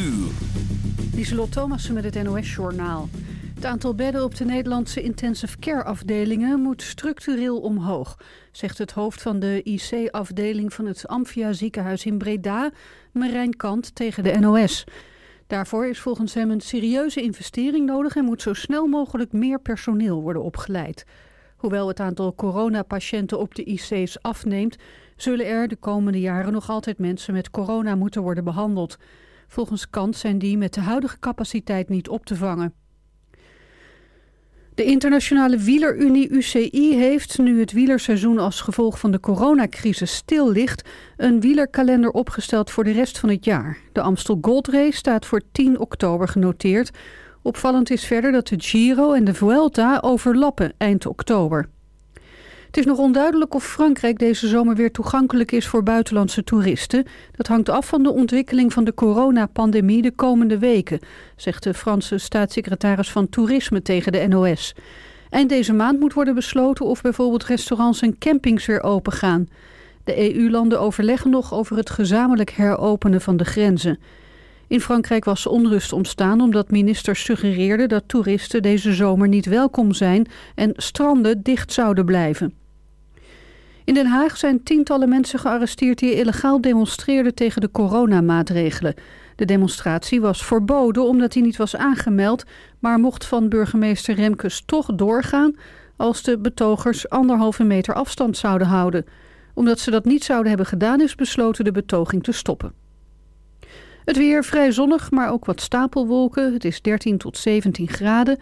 uur. Lieselot met het NOS-journaal. Het aantal bedden op de Nederlandse intensive care afdelingen moet structureel omhoog, zegt het hoofd van de IC-afdeling van het Amphia ziekenhuis in Breda, Marijn Kant, tegen de NOS. Daarvoor is volgens hem een serieuze investering nodig en moet zo snel mogelijk meer personeel worden opgeleid. Hoewel het aantal coronapatiënten op de IC's afneemt, zullen er de komende jaren nog altijd mensen met corona moeten worden behandeld. Volgens Kant zijn die met de huidige capaciteit niet op te vangen. De internationale wielerunie UCI heeft, nu het wielerseizoen als gevolg van de coronacrisis stil ligt, een wielerkalender opgesteld voor de rest van het jaar. De Amstel Gold Race staat voor 10 oktober genoteerd. Opvallend is verder dat de Giro en de Vuelta overlappen eind oktober. Het is nog onduidelijk of Frankrijk deze zomer weer toegankelijk is voor buitenlandse toeristen. Dat hangt af van de ontwikkeling van de coronapandemie de komende weken, zegt de Franse staatssecretaris van Toerisme tegen de NOS. Eind deze maand moet worden besloten of bijvoorbeeld restaurants en campings weer open gaan. De EU-landen overleggen nog over het gezamenlijk heropenen van de grenzen. In Frankrijk was onrust ontstaan omdat ministers suggereerden dat toeristen deze zomer niet welkom zijn en stranden dicht zouden blijven. In Den Haag zijn tientallen mensen gearresteerd die illegaal demonstreerden tegen de coronamaatregelen. De demonstratie was verboden omdat hij niet was aangemeld, maar mocht van burgemeester Remkes toch doorgaan als de betogers anderhalve meter afstand zouden houden. Omdat ze dat niet zouden hebben gedaan is besloten de betoging te stoppen. Het weer vrij zonnig, maar ook wat stapelwolken. Het is 13 tot 17 graden.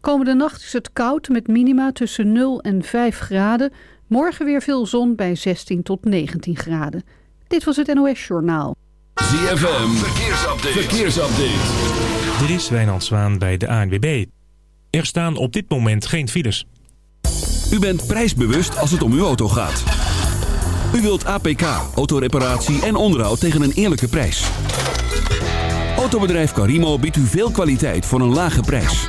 Komende nacht is het koud met minima tussen 0 en 5 graden. Morgen weer veel zon bij 16 tot 19 graden. Dit was het NOS Journaal. ZFM, verkeersupdate. verkeersupdate. Dit is Wijnand Zwaan bij de ANWB. Er staan op dit moment geen files. U bent prijsbewust als het om uw auto gaat. U wilt APK, autoreparatie en onderhoud tegen een eerlijke prijs. Autobedrijf Carimo biedt u veel kwaliteit voor een lage prijs.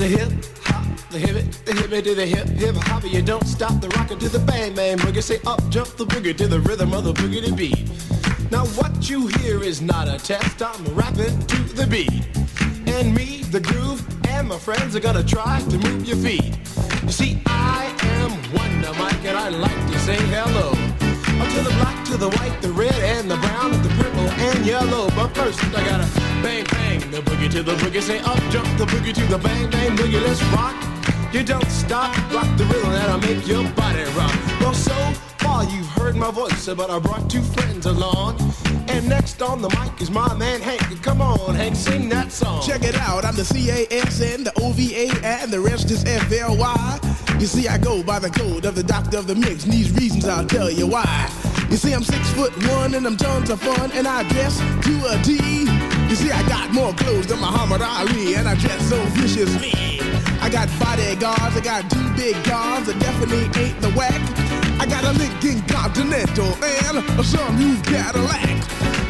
A hip hop, the hip it, the hip it to the hip hip hop. You don't stop the rocker to the bang bang boogie. Say up jump the boogie to the rhythm of the boogie to beat. Now what you hear is not a test. I'm rapping to the beat, and me, the groove, and my friends are gonna try to move your feet. You see, I am Wonder Mike, and I like to say hello. To the black, to the white, the red, and the brown, and the purple, and yellow. But first, I gotta bang, bang, the boogie to the boogie. Say up, jump the boogie to the bang, bang, boogie. Let's rock. You don't stop, rock the rhythm that'll make your body rock. Well, so far you've heard my voice, but I brought two friends along. And next on the mic is my man Hank. Come on, Hank, sing that song. Check it out, I'm the C-A-S-N, the O-V-A, and the rest is F-L-Y. You see, I go by the code of the doctor of the mix, and these reasons I'll tell you why. You see, I'm six foot one, and I'm tons of fun, and I dress to a D. You see, I got more clothes than Muhammad Ali, and I dress so viciously. I got bodyguards, I got two big guns, I definitely ain't the whack. I got a Lincoln Continental and a some new Cadillac.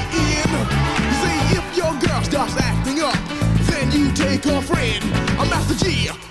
girl starts acting up, then you take her friend. I'm Master G.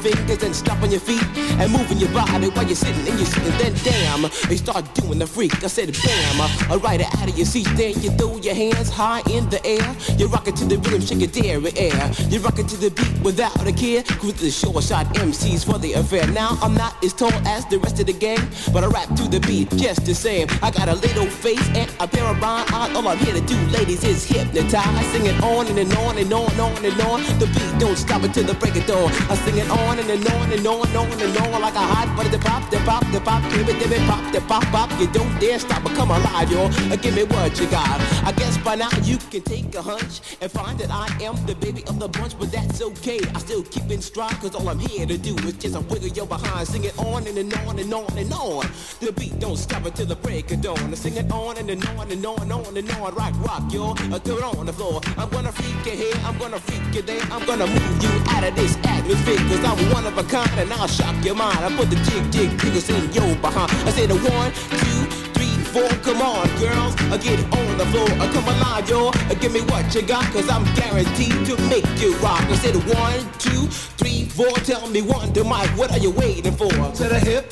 fingers and stomping your feet and moving your body while you're sitting and you're sitting. Then damn, you start doing the freak. I said bam, I ride it out of your seat. Then you throw your hands high in the air. You rock it to the rhythm, shake your dairy air. You rock it to the beat without a care. Cruise the short shot MCs for the affair. Now I'm not as tall as the rest of the gang, but I rap to the beat just the same. I got a little face and a pair of rhyme eyes. All I'm here to do, ladies, is hypnotize. Sing it on and, and on and on and on and on. The beat don't stop until the break of dawn. I sing it on and, and on and on and on and on like a hot butter. The pop, the pop, the pop, give it, give it, pop, the pop, pop. You don't dare stop or come alive, y'all. Give me what you got. I guess by now you can take a hunch and find that I am the baby of the bunch, but that's okay. I still keep in stride, cause all I'm here to do is just a wiggle your behind. Sing it on and, and on and on and on. The beat don't stop until the break of dawn. Sing it on and, and on and on and on and on. Rock, rock, y'all. Uh, throw it on the floor. I'm gonna freak you here, I'm gonna freak you there. I'm gonna move you out of this atmosphere, cause I'm one of a kind and I'll shock your mind. I put the jig, jig, jiggles in your behind. I said one, two, three, four. Come on, girls, I get on the floor. I come alive, y'all. Give me what you got, cause I'm guaranteed to make you rock. I said one, two, three, four. Tell me one, to Mike, what are you waiting for? To the hip,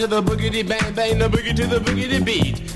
To the boogity bang bang, the boogie to the boogity beat.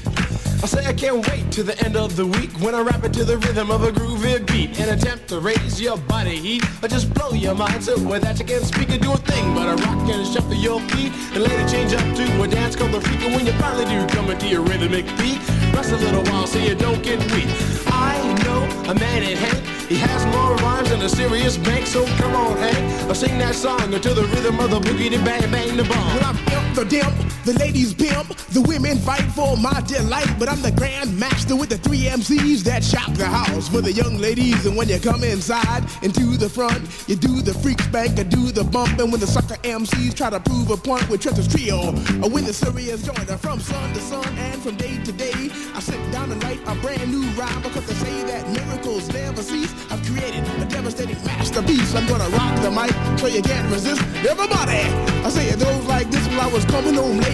I say I can't wait to the end of the week when I rap it to the rhythm of a groovy beat. And attempt to raise your body heat. Or just blow your mind so that you can't speak or do a thing but a rock and shuffle your feet. And later change up to a dance called the freak and when you finally do come into your rhythmic beat rest a little while so you don't get weak. I know a man in Hank he has more rhymes than a serious bank so come on Hank sing that song to the rhythm of the boogie, the bang, bang, the bomb. Well, I'm the dimp, the ladies pimp, the women fight for my delight. But I'm the grand master with the three MCs that shop the house for the young ladies. And when you come inside into the front, you do the freak spank, I do the bump. And when the sucker MCs try to prove a point with Trevor's trio, or when the serious joint from sun to sun and from day to day, I sit down and write a brand new rhyme because they say that miracles never cease. I've created a devastating masterpiece. I'm gonna rock the mic so you can't resist. Everybody, I say it goes like this while I was coming home late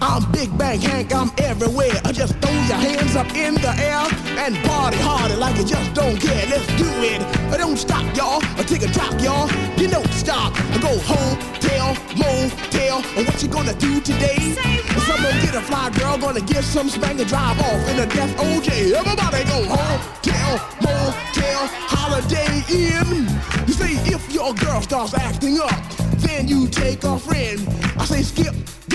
I'm Big Bang Hank, I'm everywhere. I just throw your hands up in the air and party harder like you just don't care. Let's do it. I don't stop, y'all. I take a drop, y'all. You don't stop. I go home, tell, motel. And what you gonna do today? Someone get a fly girl, gonna get some spank and drive off in a death OJ. Everybody go home, tell, motel, holiday in. You say if your girl starts acting up, then you take a friend. I say skip,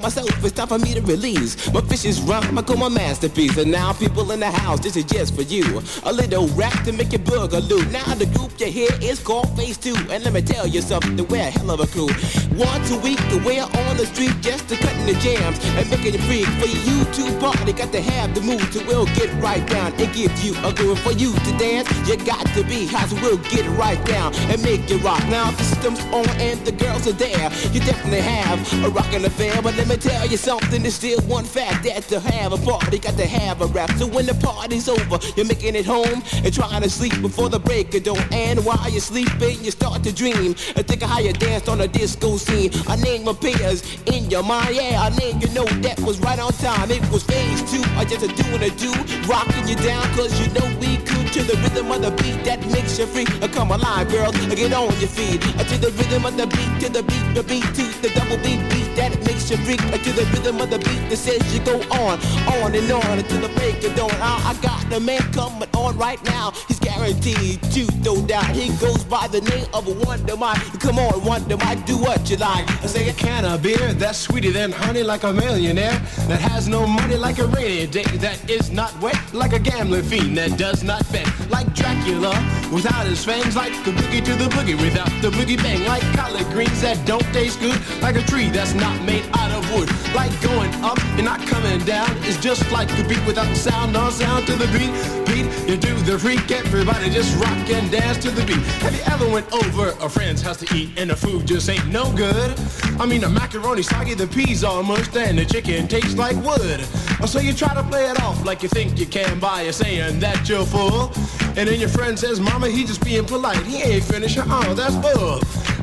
myself, it's time for me to release my vicious rhyme. I call my masterpiece. And now people in the house, this is just for you. A little rap to make your boogaloo. Now the group you hear is called Phase 2. And let me tell you something, we're a hell of a crew. Once a week, we're on the street just to cutting the jams and making it free. For you to party, got to have the mood to will get right down and give you a groove. For you to dance, you got to be high, so we'll get right down and make it rock. Now the system's on and the girls are there. You definitely have a rockin' affair, but let me tell you something, there's still one fact that to have a party, got to have a rap. So when the party's over, you're making it home and trying to sleep before the break of dawn. And while you're sleeping, you start to dream and think of how you danced on a disco scene. A name appears in your mind, yeah, a name you know that was right on time. It was phase two, I just a doing a do, rocking you down, cause you know we could to the rhythm of the beat that makes you free. Uh, Come alive, girls, get on your feet. Uh, To the rhythm of the beat, to the beat, the beat, to the double beat, beat that makes you freak. To the rhythm of the beat that says you go on, on and on until the break of dawn. I, I got the man coming on right now. He's guaranteed to throw down. He goes by the name of a Wonder Mike. Come on, Wonder Mike, do what you like. I say a can of beer that's sweeter than honey, like a millionaire that has no money, like a rainy day that is not wet, like a gambling fiend that does not bet, like Dracula without his fangs, like the boogie to the boogie without the boogie bang, like collard greens that don't taste good, like a tree that's not made out of wood, like going up and not coming down. It's just like a beat without sound, no sound to the beat. Beat, you do the freak, everybody just rock and dance to the beat. Have you ever went over a friend's house to eat and the food just ain't no good? I mean, the macaroni soggy, the peas all mushed, and the chicken tastes like wood. So you try to play it off like you think you can by saying that you're full. And then your friend says, Mama, he just being polite. He ain't finished. Oh, that's bull.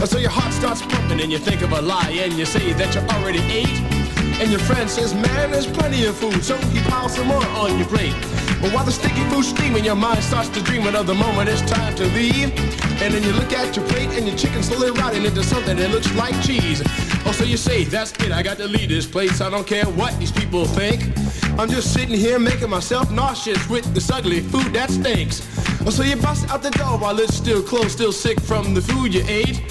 So your heart starts pumping and you think of a lie and you say that you already ate. And your friend says, man, there's plenty of food, so he piles some more on your plate. But while the sticky food's steaming, your mind starts to dream of the moment it's time to leave. And then you look at your plate and your chicken's slowly rotting into something that looks like cheese. Oh, so you say, that's it, I got to leave this place. I don't care what these people think. I'm just sitting here making myself nauseous with this ugly food that stinks. Oh, so you bust out the door while it's still closed, still sick from the food you ate.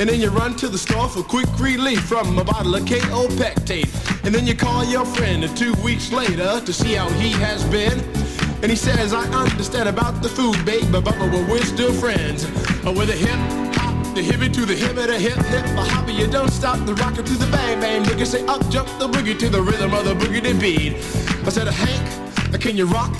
And then you run to the store for quick relief from a bottle of Kaopectate. And then you call your friend two weeks later to see how he has been. And he says, I understand about the food, babe, but, but we're still friends. Uh, with a hip hop, the hippie to the hip, the hip hip, the hopper, you don't stop the rocker to the bang bang. Nigga say up jump the boogie to the rhythm of the boogie beat. I said, Hank, can you rock?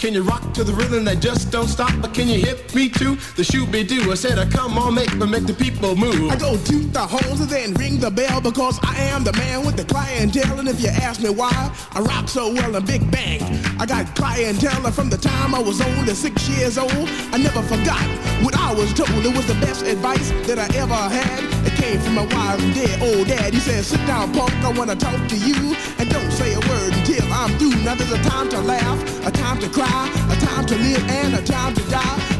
Can you rock to the rhythm that just don't stop? Can you hit me to the shoot be do? I said, uh, come on, make me make the people move. I go toot the horns and then ring the bell because I am the man with the clientele. And if you ask me why I rock so well in Big Bang, I got clientele from the time I was only six years old. I never forgot what I was told. It was the best advice that I ever had. It came from my and dead old dad. He said, sit down, punk, I wanna talk to you. And don't say a word until I'm through. Now there's a time to laugh, a time to cry a time to live and a time to die,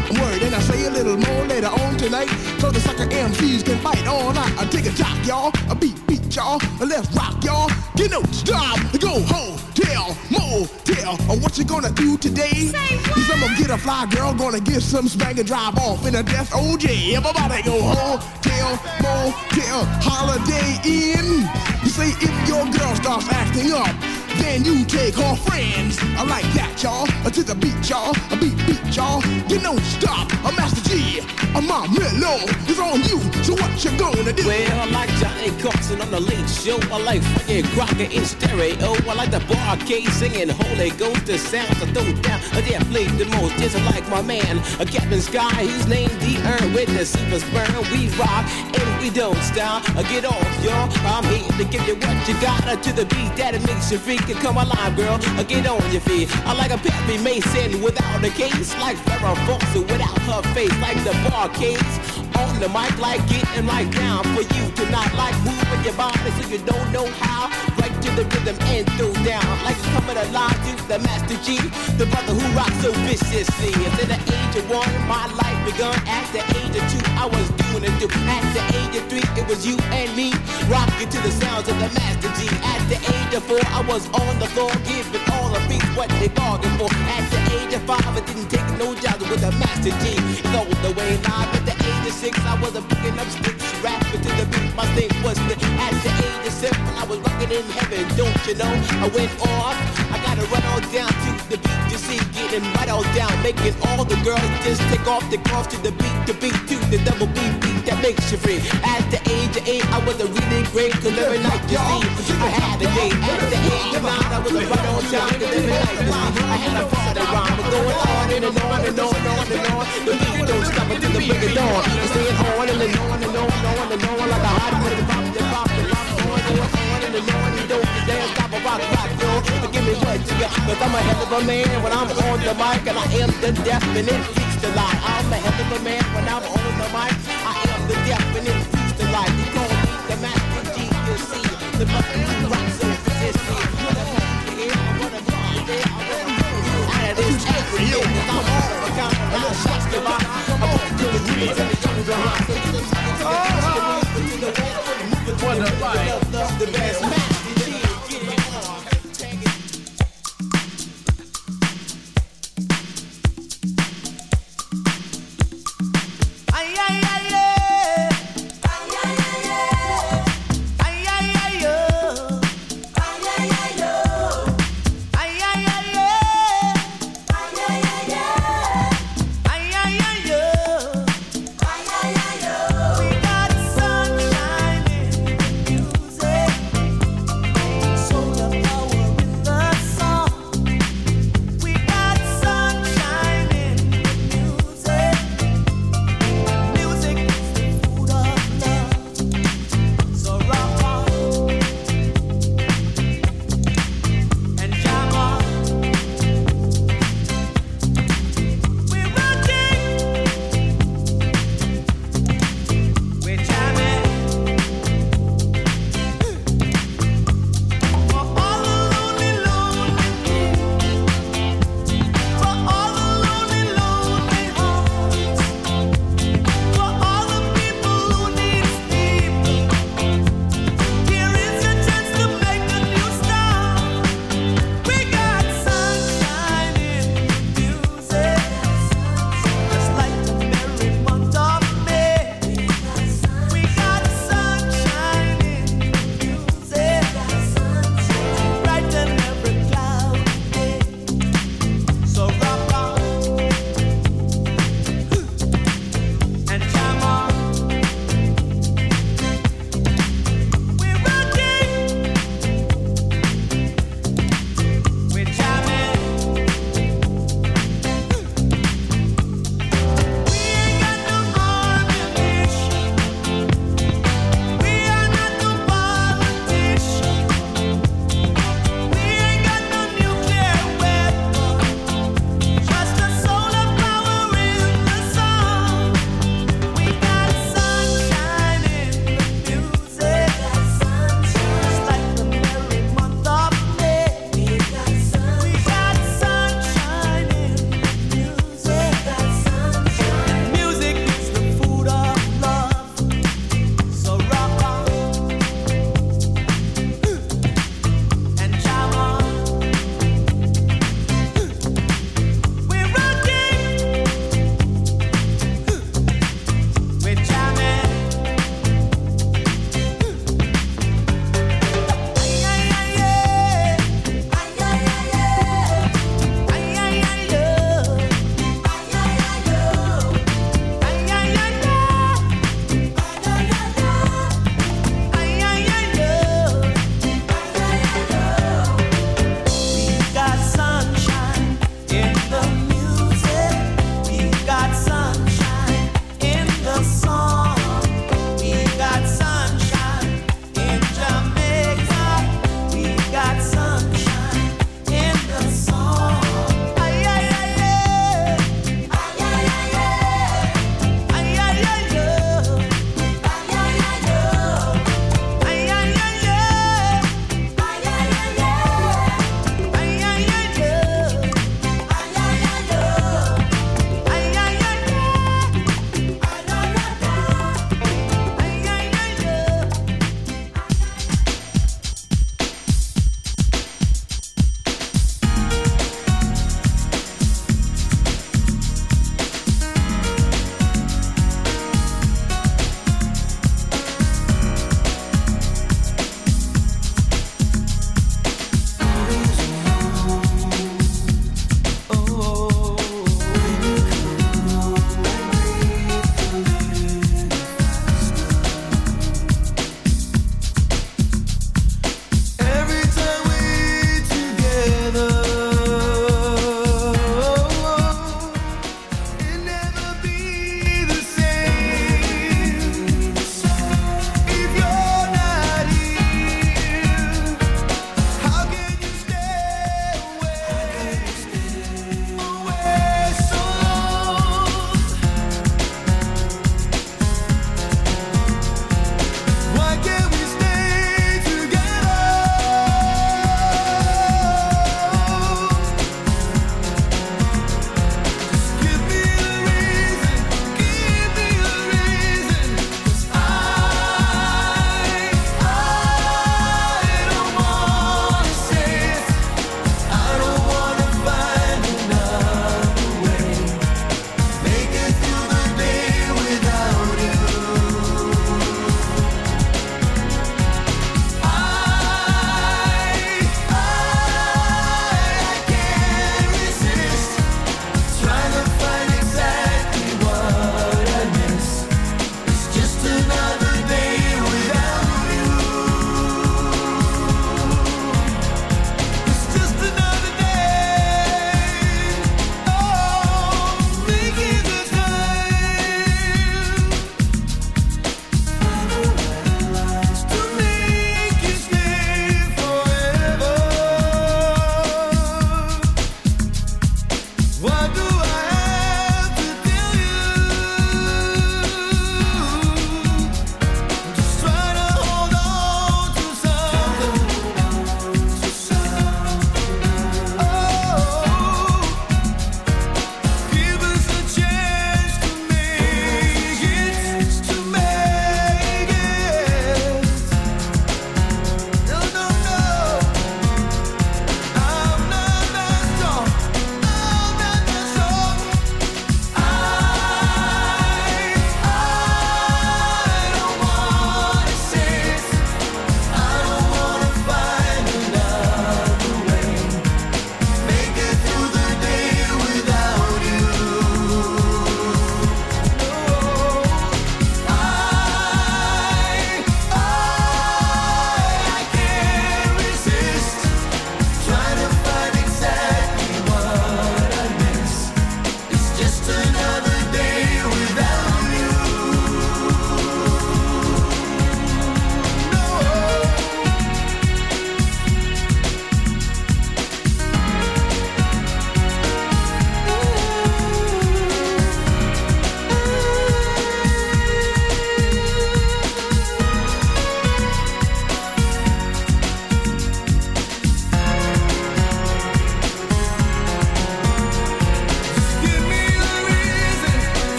word. And I say a little more later on tonight, so the sucker MCs can bite all night. I take a top, y'all, a beat, beat, y'all, a let's rock, y'all. Get no stop, go home, tell, motel, or what you gonna do today? Cause I'm gonna get a fly girl, gonna get some spank and drive off in a death oh, OJ. Everybody go home, tell, motel, holiday in. You say if your girl starts acting up, then you take her friends. I like that, y'all. To the beat, y'all. A beat, beat, y'all. You don't stop. A Master G. A my mellow is on you. So what you gonna do? Well, I like Johnny Carson on the late show. I like Frankie Crocker in stereo. I like the Bar-Kays singing Holy Ghost. The sounds I throw down. I dare the most. Just like my man, a Captain Sky. He's named D. Earn with the super sperm. We rock and we don't stop. Uh, Get off, y'all. I'm here to give you what you got uh, to the beat that it makes you freak. And come alive, girl. Uh, Get on your feet. I like a Perry Mason without a case. Like Farrah Fawcett without her face. Like the Bar-Kays on the mic. Like getting right down for you to not like moving your body so you don't know how. Right to the rhythm and throw down. Like coming alive to the Master G. The brother who rocks so viciously. At the age of one, my life begun. At the age of two, I was doing it. At the age of three, it was you and me. Rocking to the sounds of the Master G. At the age of four, I was on the floor giving all the beats what they bargained for. At the age of five, I didn't take no jobs with the Master G. It's all the way live. At the age of six, I was a picking up sticks, rapping to the beat. My thing was the, at the age of seven, I was rocking in heaven. Don't you know? I went off. I gotta run on down to the beat to see, getting right on down, making all the girls just take off the cross to the beat, the beat to the double beat, beat that makes you free. At the age of eight, I was a really great, cause every night you see, I had a date. At the age of nine, I was a right on time, cause every night you see, I had a party rhyme. But going on and on and on and on and on, the beat don't stop until the break of dawn. Staying on and on and on and on and on like a hot and and on don't you dare stop a rock, rock, yo. Give me what you got, cause I'm a hell of a man when I'm on the mic and I am the definite feast the lie. I'm a hell of a man when I'm on the mic. I am the definite feast the lie. You call me the master G, you see, the brother who rocks so every year, I'm all the kind of I'm shots to buy. I'm to the trees and the young behind. So you know, what the fight? The best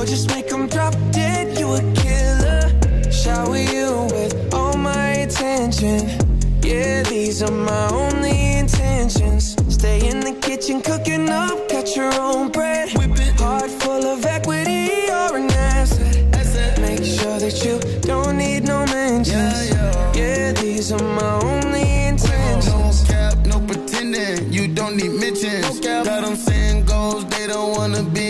Gorgeous, make 'em drop dead, you a killer. Shower you with all my attention. Yeah, these are my only intentions. Stay in the kitchen, cooking up, cut your own bread. Heart full of equity, you're an asset. Make sure that you don't need no mentions. Yeah, these are my only intentions. No cap, no pretending. You don't need mentions. Got them saying goals, they don't wanna be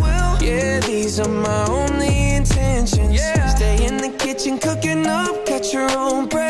Are my only intentions. Stay in the kitchen, cooking up, catch your own bread.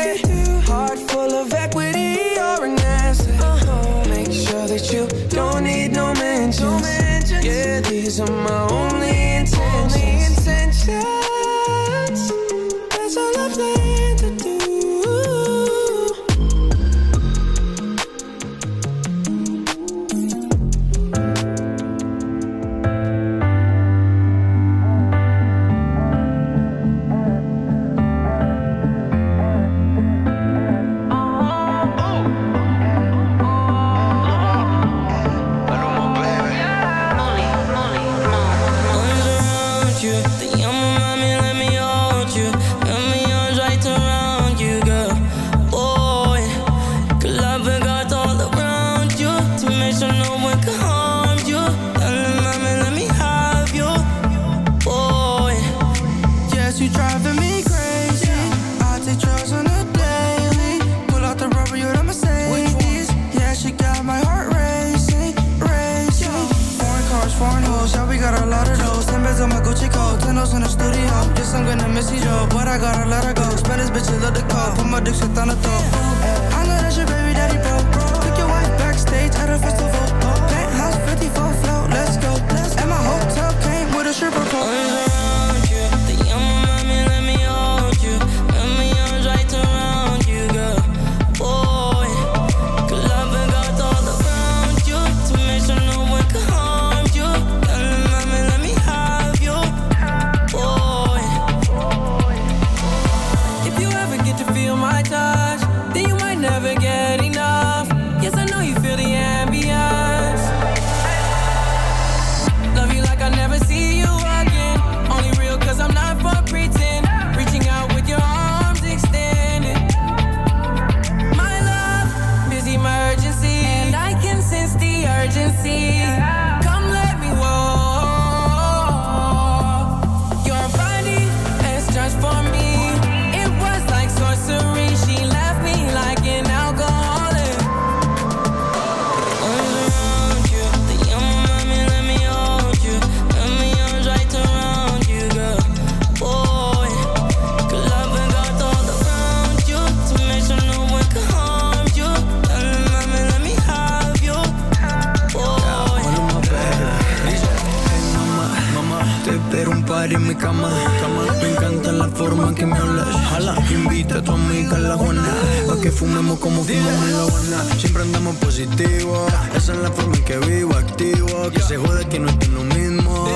A tu amiga la Juana. Pa' que fumemos como fumamos en la. Siempre andamos positivo. Esa es la forma en que vivo, activo. Que se jode que no estoy lo mismo.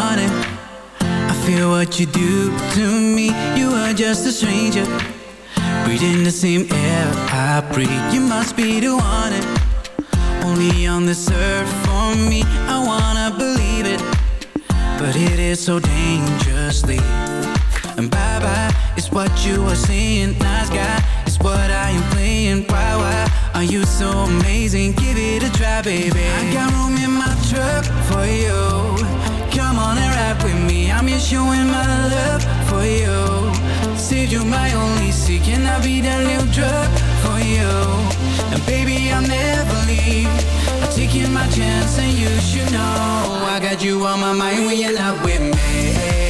Wanted. I feel what you do to me. You are just a stranger. Breathing the same air I breathe. You must be the one. Only on this earth for me. I wanna believe it. But it is so dangerously. And bye bye, it's what you are saying. Nice guy, it's what I am playing. Why, why are you so amazing? Give it a try, baby. I got room in my truck for you. Come on and ride with me. I'm just showing my love for you. Said you my only seek, can I be that little drug for you? And baby, I'll never leave. I'm taking my chance, and you should know I got you on my mind when you're not with me.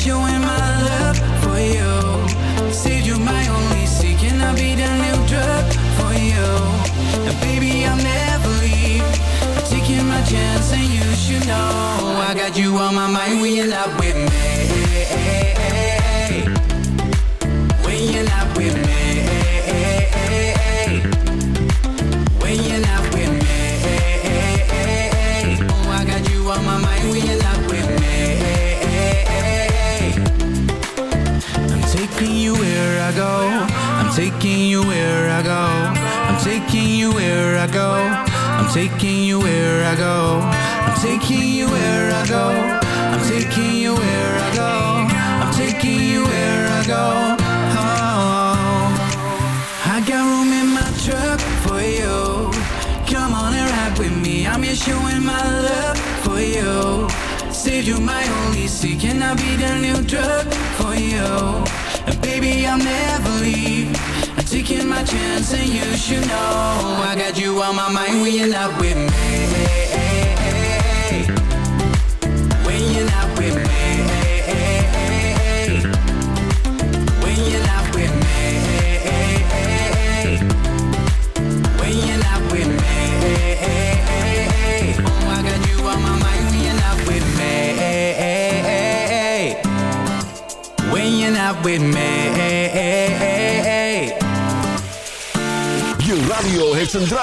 showing my love for you. You my only seek, can I be the new drug for you? And baby, I'll never taking my chance, and you should know I got you on my mind when you're not with me.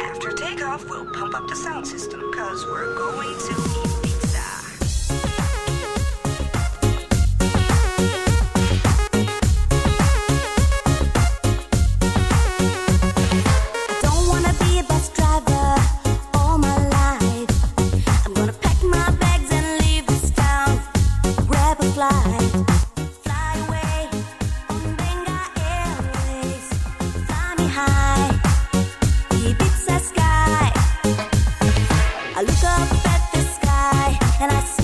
After takeoff, we'll pump up the sound system, cause we're going to... and I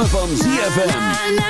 ritme van ZFM.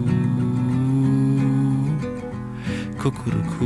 kukuruku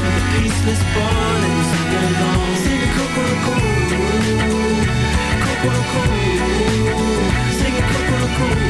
the peaceless sing